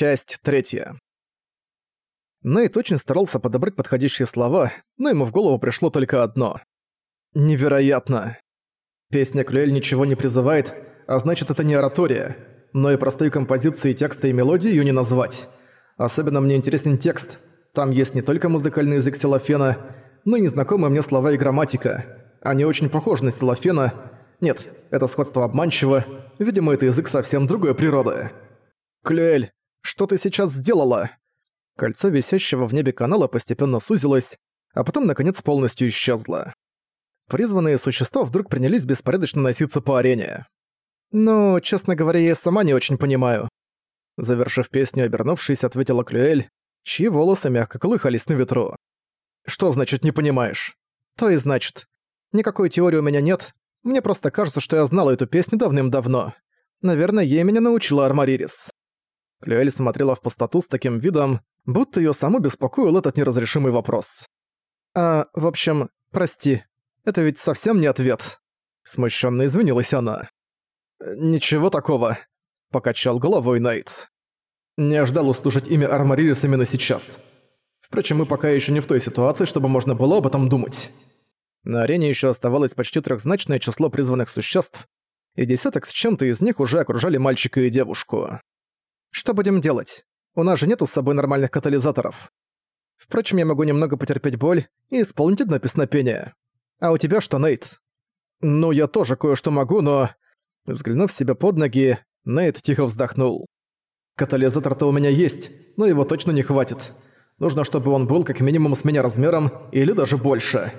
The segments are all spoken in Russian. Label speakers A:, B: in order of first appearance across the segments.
A: Часть третья. Нейт очень старался подобрать подходящие слова, но ему в голову пришло только одно. Невероятно. Песня Клюэль ничего не призывает, а значит это не оратория, но и простые композиции текста и мелодии её не назвать. Особенно мне интересен текст. Там есть не только музыкальный язык Силофена, но и незнакомые мне слова и грамматика. Они очень похожи на Силофена. Нет, это сходство обманчиво. Видимо, это язык совсем другой природы. «Клюэль, что ты сейчас сделала?» Кольцо висящего в небе канала постепенно сузилось, а потом, наконец, полностью исчезло. Призванные существа вдруг принялись беспорядочно носиться по арене. «Ну, честно говоря, я сама не очень понимаю». Завершив песню, обернувшись, ответила Клюэль, чьи волосы мягко колыхались на ветру. «Что значит «не понимаешь»?» «То и значит. Никакой теории у меня нет. Мне просто кажется, что я знала эту песню давным-давно. Наверное, ей меня научила Армаририс». Клюэль смотрела в пустоту с таким видом, будто её саму беспокоил этот неразрешимый вопрос. «А, в общем, прости, это ведь совсем не ответ». Смущенно извинилась она. «Ничего такого», — покачал головой Найт. «Не ожидал услышать имя Армаририс именно сейчас. Впрочем, мы пока ещё не в той ситуации, чтобы можно было об этом думать». На арене ещё оставалось почти трёхзначное число призванных существ, и десяток с чем-то из них уже окружали мальчика и девушку. Что будем делать? У нас же нету с собой нормальных катализаторов. Впрочем, я могу немного потерпеть боль и исполнить одно песнопение. А у тебя что, Нейт? Ну, я тоже кое-что могу, но... Взглянув себе под ноги, Нейт тихо вздохнул. Катализатор-то у меня есть, но его точно не хватит. Нужно, чтобы он был как минимум с меня размером или даже больше.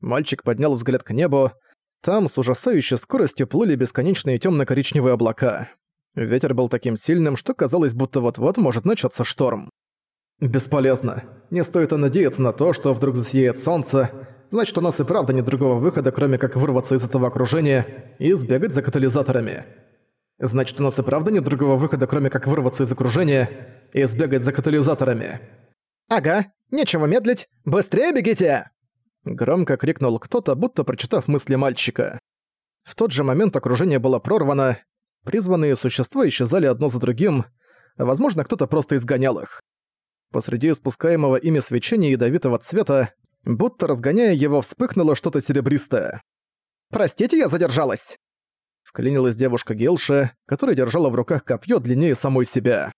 A: Мальчик поднял взгляд к небу. Там с ужасающей скоростью плыли бесконечные темно-коричневые облака. Ветер был таким сильным, что казалось, будто вот-вот может начаться шторм. «Бесполезно. Не стоит и надеяться на то, что вдруг засияет солнце. Значит, у нас и правда нет другого выхода, кроме как вырваться из этого окружения и сбегать за катализаторами. Значит, у нас и правда нет другого выхода, кроме как вырваться из окружения и сбегать за катализаторами».
B: «Ага, нечего медлить. Быстрее бегите!»
A: Громко крикнул кто-то, будто прочитав мысли мальчика. В тот же момент окружение было прорвано, Призванные существа исчезали одно за другим, возможно, кто-то просто изгонял их. Посреди спускаемого ими свечения ядовитого цвета, будто разгоняя его, вспыхнуло что-то серебристое.
B: «Простите, я задержалась!»
A: Вклинилась девушка Гелша, которая держала в руках копье длиннее самой себя.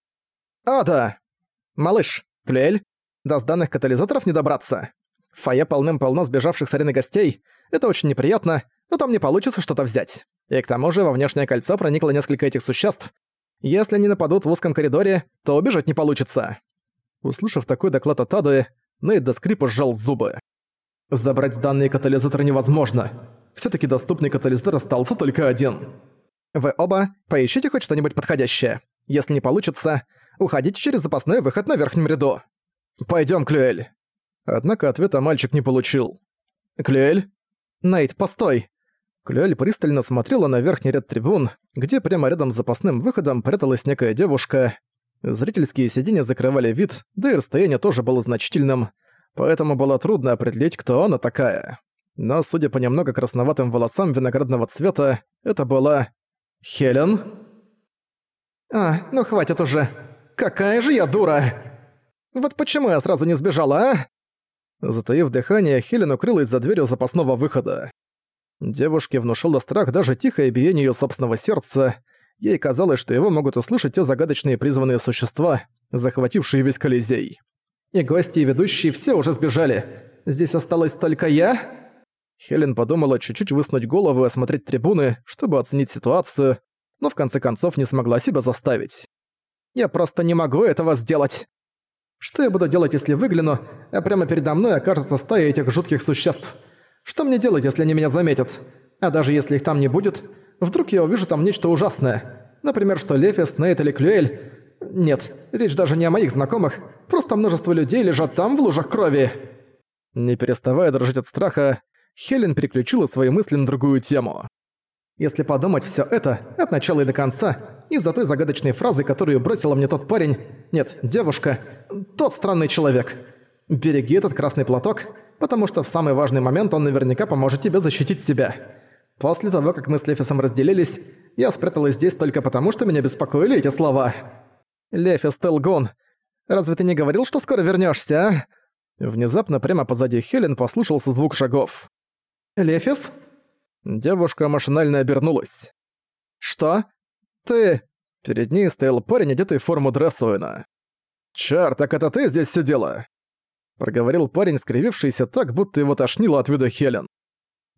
B: «А, да! Малыш, Клюэль, до сданных катализаторов не добраться. В фойе полным-полно сбежавших с арены гостей. Это очень неприятно, но там не получится что-то взять. И к тому же во внешнее кольцо проникло несколько этих существ. Если они нападут в узком коридоре, то убежать не получится.
A: Услышав такой доклад от Ады, Нейт до скрипа сжал зубы. Забрать данные катализатора невозможно. все таки доступный катализатор остался только один.
B: Вы оба поищите хоть что-нибудь подходящее. Если не получится, уходите через запасной выход на верхнем ряду.
A: Пойдем, Клюэль. Однако ответа мальчик не получил. Клюэль?
B: Нейт, постой.
A: Клюэль пристально смотрела на верхний ряд трибун, где прямо рядом с запасным выходом пряталась некая девушка. Зрительские сиденья закрывали вид, да и расстояние тоже было значительным, поэтому было трудно определить, кто она такая. Но, судя по немного красноватым волосам виноградного цвета, это была... Хелен?
B: «А, ну хватит уже. Какая же я дура! Вот почему я сразу не сбежала, а?»
A: Затаив дыхание, Хелен укрылась за дверью запасного выхода. Девушке внушило страх даже тихое биение её собственного сердца. Ей казалось, что его могут услышать те загадочные призванные существа, захватившие весь Колизей.
B: И гости и ведущие все уже сбежали. Здесь осталась только я?
A: Хелен подумала чуть-чуть высунуть голову и осмотреть трибуны, чтобы оценить ситуацию, но в конце концов не смогла себя заставить.
B: «Я просто не могу этого сделать. Что я буду делать, если выгляну, а прямо передо мной окажется стая этих жутких существ?» Что мне делать, если они меня заметят? А даже если их там не будет, вдруг я увижу там нечто ужасное. Например, что Лефис, Нейт или Клюэль... Нет, речь даже не о моих знакомых, просто множество людей лежат там в лужах крови.
A: Не переставая дрожать от страха, Хелен переключила свои мысли на другую тему.
B: Если подумать все это от начала и до конца, из-за той загадочной фразы, которую бросила мне тот парень, нет, девушка, тот странный человек. Береги этот красный платок, потому что в самый важный момент он наверняка поможет тебе защитить себя. После того, как мы с Лефисом разделились, я спряталась здесь только потому, что меня беспокоили эти слова.
A: Лефис, ты лгун. Разве ты не говорил, что скоро вернёшься, а?» Внезапно прямо позади Хелен послышался звук шагов.
B: «Лефис?»
A: Девушка машинально обернулась. «Что? Ты...» Перед ней стоял парень, одетый в форму Дрессуэна. «Чар, так это ты здесь сидела?» Проговорил парень, скривившийся так, будто его тошнило от вида Хелен.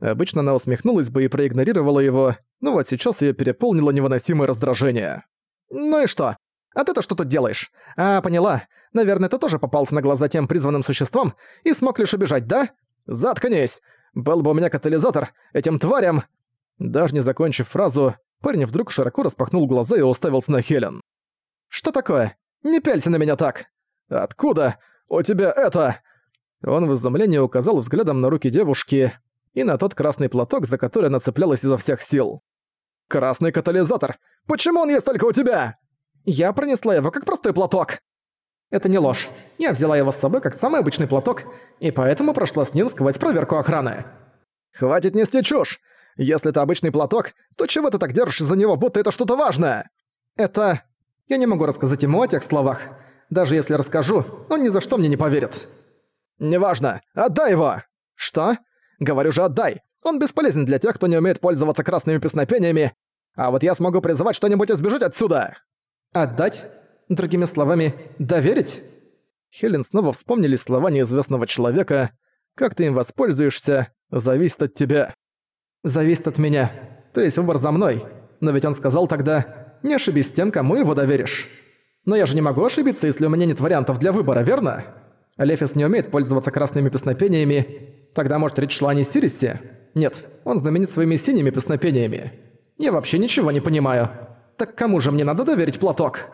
A: Обычно она усмехнулась бы и проигнорировала его, но вот сейчас её переполнило невыносимое раздражение. «Ну и что? А ты-то что тут делаешь? А, поняла. Наверное, ты тоже попался на глаза тем призванным существам и смог лишь убежать, да? Заткнись! Был бы у меня катализатор, этим тварям...» Даже не закончив фразу, парень вдруг широко распахнул глаза и уставился на Хелен. «Что такое? Не пялься на меня так! Откуда? У тебя это...» Он в изумлении указал взглядом на руки девушки и на тот красный платок, за который она цеплялась изо всех сил. «Красный катализатор! Почему он есть только у тебя?» «Я пронесла его как простой платок!» «Это не ложь. Я взяла его с собой как самый обычный платок, и поэтому прошла с ним сквозь проверку охраны». «Хватит нести чушь! Если это обычный платок, то чего ты так держишь за него, будто это что-то важное?» «Это... Я не могу рассказать ему о тех словах. Даже если расскажу, он ни за что мне не поверит». «Неважно. Отдай его!» «Что?» «Говорю же, отдай! Он бесполезен для тех, кто не умеет пользоваться красными песнопениями, а вот я смогу призывать что-нибудь и сбежать отсюда!» «Отдать? Другими словами, доверить?» Хелен снова вспомнили слова неизвестного человека «Как ты им воспользуешься, зависит от тебя». «Зависит от меня. То есть выбор за мной. Но ведь он сказал тогда «Не ошибись тем, кому его доверишь». Но я же не могу ошибиться, если у меня нет вариантов для выбора, верно? Лефис не умеет пользоваться красными песнопениями. Тогда, может, речь шла не Сирисе? Нет, он знаменит своими синими песнопениями. Я вообще ничего не понимаю. Так кому же мне надо доверить платок?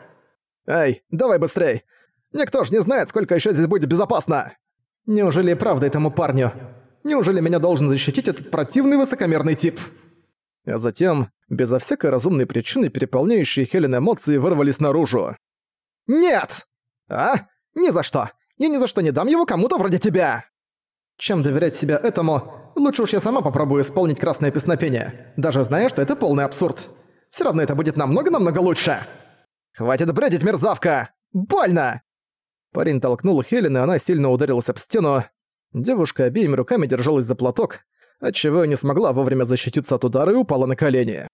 A: Эй, давай быстрей. Никто ж не знает, сколько еще здесь будет безопасно. Неужели правда этому парню? Неужели меня должен защитить этот противный высокомерный тип? А затем, безо всякой разумной причины, переполняющие Хелен эмоции вырвались наружу. «Нет!» «А? Ни за что! Я ни за что не дам его кому-то вроде тебя!» Чем доверять себя этому, лучше уж я сама попробую исполнить красное песнопение, даже зная, что это полный абсурд. Все равно это будет намного-намного лучше. «Хватит бредить, мерзавка! Больно!» Парень толкнул Хелен, и она сильно ударилась об стену. Девушка обеими руками держалась за платок, отчего не смогла вовремя защититься от удара и упала на колени.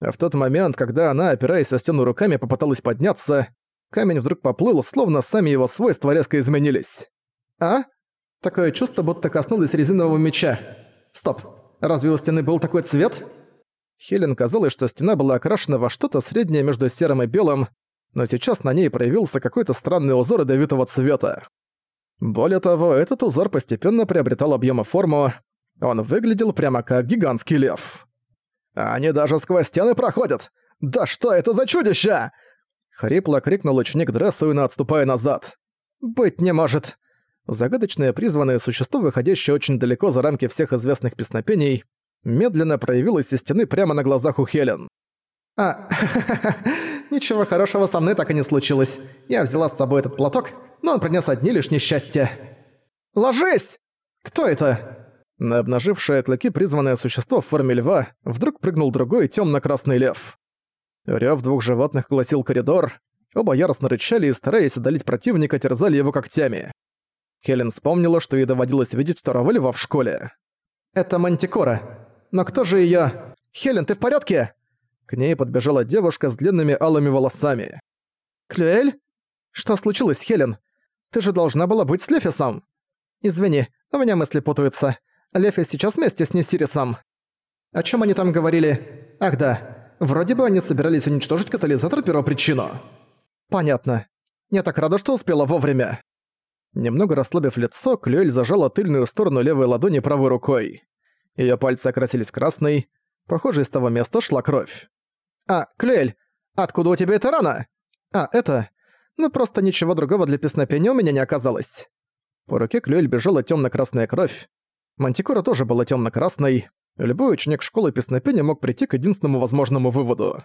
A: А в тот момент, когда она, опираясь о стену руками, попыталась подняться, камень вдруг поплыл, словно сами его свойства резко изменились. «А? Такое чувство, будто коснулось резинового меча. Стоп, разве у стены был такой цвет?» Хелен казалось, что стена была окрашена во что-то среднее между серым и белым, но сейчас на ней проявился какой-то странный узор ядовитого цвета. Более того, этот узор постепенно приобретал объем и форму, он выглядел прямо как гигантский лев. «Они даже сквозь стены проходят! Да что это за чудище!» Хрипло крикнул ученик Дрессуина, отступая назад. «Быть не может!» Загадочное призванное существо, выходящее очень далеко за рамки всех известных песнопений, медленно проявилась из стены прямо на глазах у Хелен. «А, ничего хорошего со мной так и не случилось. Я взяла с собой этот платок, но он принес одни лишь несчастья». «Ложись!» «Кто это?» На обнажившее клыки призванное существо в форме льва вдруг прыгнул другой темно-красный лев. Рёв двух животных гласил коридор, оба яростно рычали и, стараясь одолеть противника, терзали его когтями. Хелен вспомнила, что ей доводилось видеть второго льва в школе. «Это Мантикора. Но кто же её... Хелен, ты в порядке?» К ней подбежала девушка с длинными алыми волосами. «Клюэль? Что случилось, Хелен? Ты же должна была быть с Лефисом!» «Извини, у меня мысли путаются. Лефис сейчас вместе с Несирисом». «О чём они там говорили? Ах да, вроде бы они собирались уничтожить катализатор первопричину». «Понятно. Я так рада, что успела вовремя». Немного расслабив лицо, Клюэль зажала тыльную сторону левой ладони правой рукой. Её пальцы окрасились красной. Похоже, из того места шла кровь. «А, Клюэль, откуда у тебя эта рана?» «А, это... Ну просто ничего другого для песнопения у меня не оказалось». По руке Клюэль бежала тёмно-красная кровь. Мантикора тоже была тёмно-красной. Любой ученик школы песнопения мог прийти к единственному возможному выводу.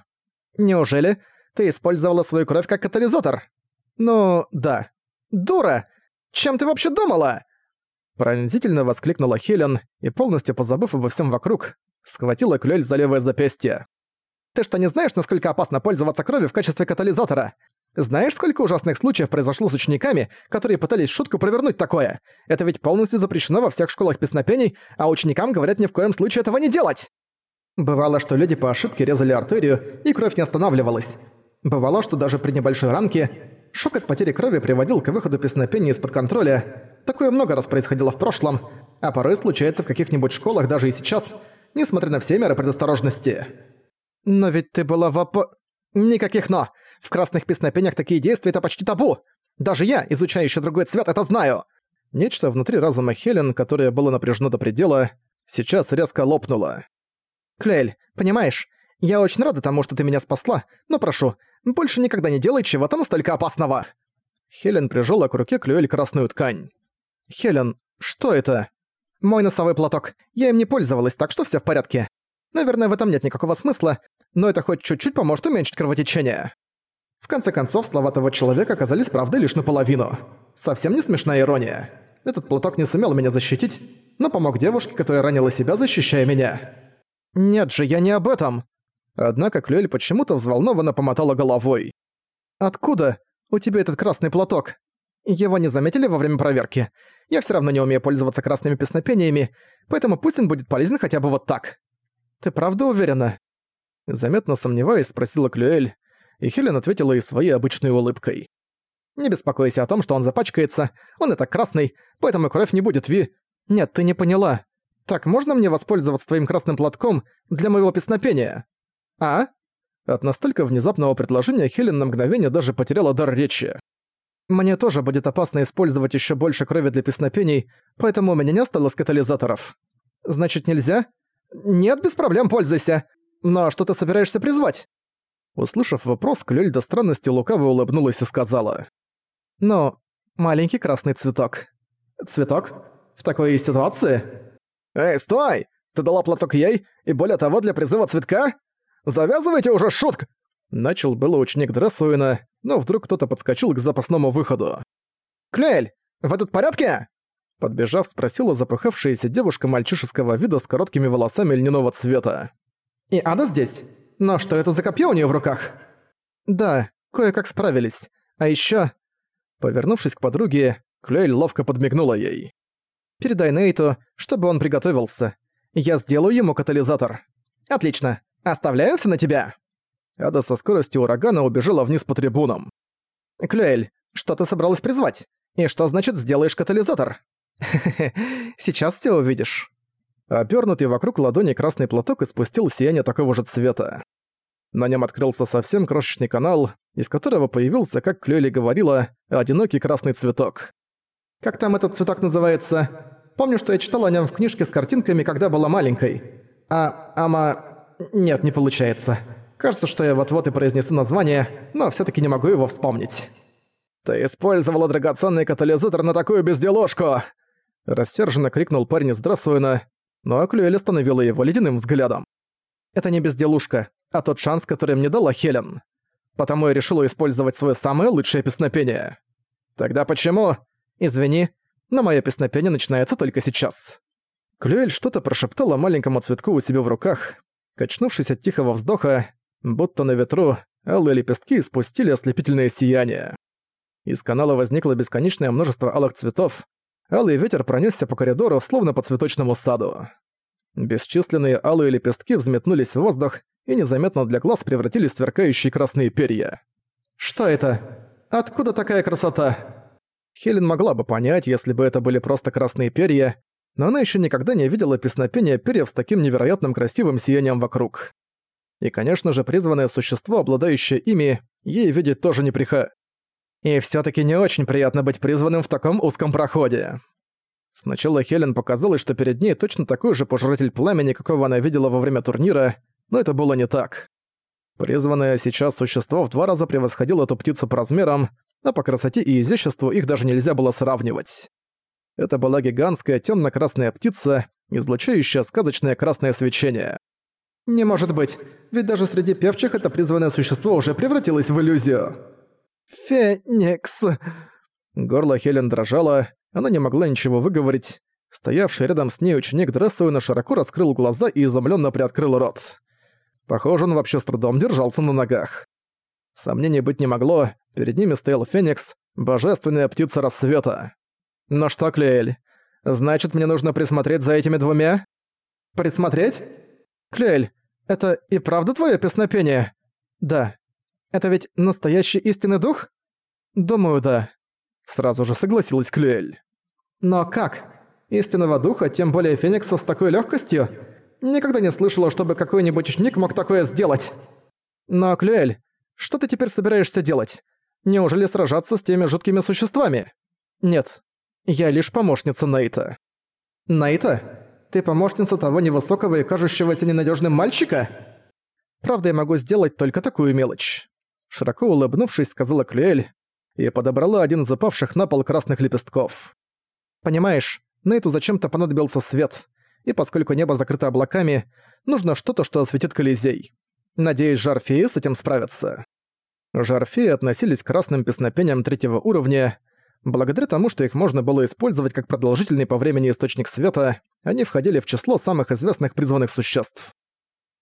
A: «Неужели ты использовала свою кровь как катализатор?» «Ну, да». «Дура! Чем ты вообще думала?» Пронзительно воскликнула Хелен и, полностью позабыв обо всем вокруг, схватила Клёль за левое запястье. «Ты что, не знаешь, насколько опасно пользоваться кровью в качестве катализатора?
B: Знаешь, сколько ужасных случаев произошло с учениками, которые пытались шутку провернуть такое? Это ведь полностью запрещено во всех школах песнопений, а ученикам говорят ни в коем случае этого не делать. Бывало, что люди по ошибке резали артерию, и кровь не останавливалась. Бывало, что даже при небольшой ранке шок от потери крови приводил к выходу песнопения из-под контроля. Такое много раз происходило в прошлом, а порой случается в каких-нибудь школах даже и сейчас, несмотря на все меры предосторожности. Но ведь ты была в опо... Никаких «но». В красных песнопениях такие действия — это почти табу. Даже я, изучающий другой цвет, это знаю. Нечто внутри разума Хелен, которое было напряжено до предела, сейчас резко лопнуло. «Клель, понимаешь, я очень рада тому, что ты меня спасла, но прошу, больше никогда не делай чего-то настолько опасного!» Хелен прижала к руке Клюэль красную ткань. «Хелен, что это?» «Мой носовой платок. Я им не пользовалась, так что все в порядке. Наверное, в этом нет никакого смысла, но это хоть чуть-чуть поможет уменьшить кровотечение». В конце концов, слова того человека оказались правдой лишь наполовину. Совсем не смешная ирония. Этот платок не сумел меня защитить, но помог девушке, которая ранила себя, защищая меня. «Нет же, я не об этом!» Однако Клюэль почему-то взволнованно помотала головой. «Откуда у тебя этот красный платок? Его не заметили во время проверки. Я всё равно не умею пользоваться красными песнопениями, поэтому пусть он будет полезен хотя бы вот так. Ты правда уверена?» Заметно сомневаясь, спросила Клюэль, и Хелен ответила ей своей обычной улыбкой. «Не беспокойся о том, что он запачкается, он и так красный, поэтому кровь не будет ви...» «Нет, ты не поняла. Так, можно мне воспользоваться твоим красным платком для моего песнопения?» «А?» От настолько внезапного предложения Хелен на мгновение даже потеряла дар речи. «Мне тоже будет опасно использовать еще больше крови для песнопений, поэтому у меня не осталось катализаторов. Значит, нельзя?» «Нет, без проблем, пользуйся. Но что ты собираешься призвать?» Услышав вопрос, Клюэль до странности лукаво улыбнулась и сказала. «Ну, маленький красный цветок». «Цветок? В такой ситуации?» «Эй, стой! Ты дала платок ей, и более того, для призыва цветка? Завязывайте уже шутк!» Начал было ученик Дрессуина, но вдруг кто-то подскочил к запасному выходу. «Клюэль, вы тут в порядке?» Подбежав, спросила запыхавшаяся девушка мальчишеского вида с короткими волосами льняного цвета. «И Ада здесь?» Но что это за копье у нее в руках? Да, кое-как справились. А еще, Повернувшись к подруге, Клюэль ловко подмигнула ей. «Передай Нейту, чтобы он приготовился. Я сделаю ему катализатор». «Отлично. Оставляю на тебя». Ада со скоростью урагана убежала вниз по трибунам. «Клюэль, что ты собралась призвать? И что значит сделаешь катализатор?» «Хе-хе, сейчас все увидишь». Обернутый вокруг ладони красный платок испустил сияние такого же цвета. На нем открылся совсем крошечный канал, из которого появился, как Клёли говорила, одинокий красный цветок. «Как там этот цветок называется? Помню, что я читала о нем в книжке с картинками, когда была маленькой. А... ама... Нет, не получается. Кажется, что я вот-вот и произнесу название, но все таки не могу его вспомнить». «Ты использовала драгоценный катализатор на такую безделушку!» Рассерженно крикнул парень из Драссуина, но Клюэль остановила его ледяным взглядом. «Это не безделушка, а тот шанс, который мне дала Хелен. Потому я решила использовать свое самое лучшее песнопение. Тогда почему? Извини, но мое песнопение начинается только сейчас». Клюэль что-то прошептала маленькому цветку у себя в руках. Качнувшись от тихого вздоха, будто на ветру, алые лепестки испустили ослепительное сияние. Из канала возникло бесконечное множество алых цветов, Алый ветер пронесся по коридору, словно по цветочному саду. Бесчисленные алые лепестки взметнулись в воздух и незаметно для глаз превратились в сверкающие красные перья. «Что это? Откуда такая красота?» Хелен могла бы понять, если бы это были просто красные перья, но она еще никогда не видела песнопения перьев с таким невероятным красивым сиянием вокруг. И, конечно же, призванное существо, обладающее ими, ей видеть тоже не приха. И все таки не очень приятно быть призванным в таком узком проходе. Сначала Хелен показалось, что перед ней точно такой же пожиратель пламени, какого она видела во время турнира, но это было не так. Призванное сейчас существо в два раза превосходило эту птицу по размерам, а по красоте и изяществу их даже нельзя было сравнивать. Это была гигантская темно красная птица, излучающая сказочное красное свечение. «Не может быть, ведь даже среди певчих это призванное существо уже превратилось в иллюзию!» «Феникс!» Горло Хелен дрожало, она не могла ничего выговорить. Стоявший рядом с ней ученик Дрессуина широко раскрыл глаза и изумленно приоткрыл рот. Похоже, он вообще с трудом держался на ногах. Сомнений быть не могло,
A: Перед ними стоял Феникс, божественная птица рассвета. «Ну что, Клюэль, значит, мне нужно присмотреть за этими двумя?»
B: «Присмотреть? Клюэль, это и правда твое песнопение?» «Да. Это ведь настоящий истинный дух?» «Думаю, да». Сразу же согласилась Клюэль. «Но как? Истинного духа, тем более Феникса с такой легкостью? Никогда не слышала, чтобы какой-нибудь ученик мог такое сделать». «Но, Клюэль, что ты теперь собираешься делать? Неужели сражаться с теми жуткими существами? Нет. Я лишь помощница Нейта. Нейта? Ты помощница того невысокого и кажущегося ненадежным мальчика? Правда, я могу сделать только такую мелочь. Широко улыбнувшись, сказала Клюэль и подобрала один из упавших на пол красных лепестков. Понимаешь, Нейту зачем-то понадобился свет, и поскольку небо закрыто облаками, нужно что-то, что осветит Колизей. Надеюсь, Жарфеи с этим справятся. Жарфеи относились к красным песнопениям третьего уровня. Благодаря тому, что их можно было использовать как продолжительный по времени источник света, они входили в число самых известных призванных существ.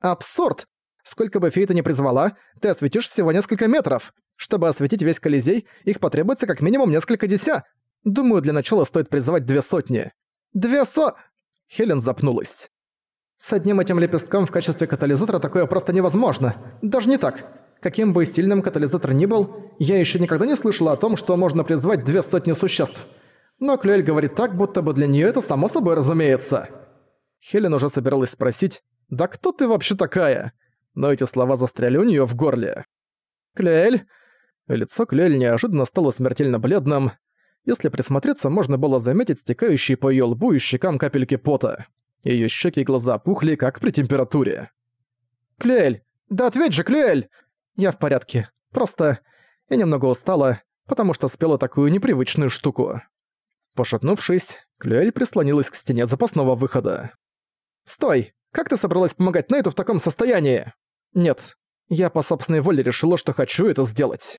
B: «Абсурд! Сколько бы фей ты ни призвала, ты осветишь всего несколько метров. Чтобы осветить весь Колизей, их потребуется как минимум несколько деся. Думаю, для начала стоит призывать две сотни». «Две со...» Хелен запнулась. «С одним этим лепестком в качестве катализатора такое просто невозможно. Даже не так. Каким бы сильным катализатор ни был, я еще никогда не слышала о том, что можно призвать две сотни существ. Но Клюэль говорит так, будто бы для нее это само собой разумеется. Хелен уже собиралась спросить, «Да кто ты вообще такая?» Но эти слова застряли у нее в горле. «Клюэль?» Лицо Клюэль неожиданно стало смертельно бледным. Если присмотреться, можно было заметить стекающие по ее лбу и щекам капельки пота. Ее щеки и глаза опухли, как при температуре. «Клюэль! Да ответь же, Клюэль!» Я в порядке. Просто я немного устала, потому что спела такую непривычную штуку. Пошатнувшись, Клюэль прислонилась к стене запасного выхода. «Стой! Как ты собралась помогать Нейту в таком состоянии?» «Нет, я по собственной воле решила, что хочу это сделать.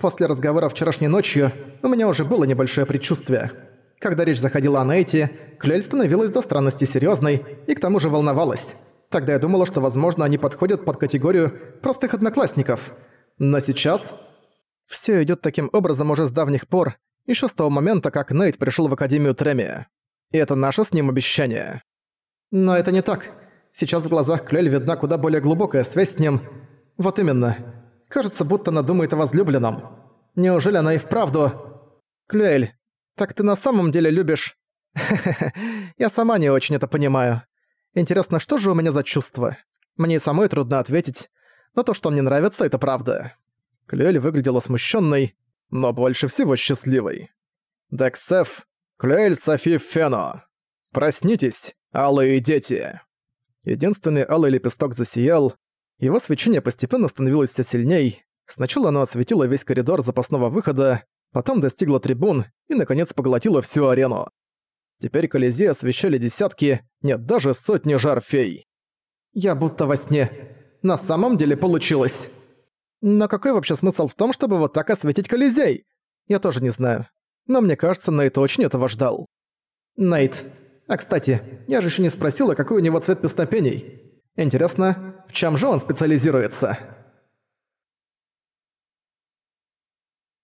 B: После разговора вчерашней ночью у меня уже было небольшое предчувствие. Когда речь заходила о Нейте, Клюэль становилась до странности серьёзной и к тому же волновалась. Тогда я думала, что, возможно, они подходят под категорию простых одноклассников. Но сейчас... Всё идёт таким образом уже с давних пор, ещё с того момента, как Нейт пришёл в Академию Треми. И это наше с ним обещание. Но это не так. Сейчас в глазах Клёль видна куда более глубокая связь с ним. Вот именно. Кажется, будто она думает о возлюбленном. Неужели она и вправду... Клюэль, так ты на самом деле любишь... Я сама не очень это понимаю. Интересно, что же у меня за чувство? Мне и самой трудно ответить, но то, что мне нравится, это правда. Клюэль выглядела смущенной, но больше всего счастливой. Дексеф, Клюэль Софи Фено. Проснитесь, алые дети. Единственный алый лепесток засиял, его свечение постепенно становилось все сильней. Сначала оно осветило весь коридор запасного выхода, потом достигло трибун и, наконец, поглотило всю арену. Теперь Колизей освещали десятки, нет, даже сотни жар-фей. Я будто во сне. На самом деле получилось. Но какой вообще смысл в том, чтобы вот так осветить Колизей? Я тоже не знаю. Но мне кажется, Нейт очень этого ждал. Нейт. А кстати, я же еще не спросила, какой у него цвет песнопений. Интересно, в чем же он специализируется?»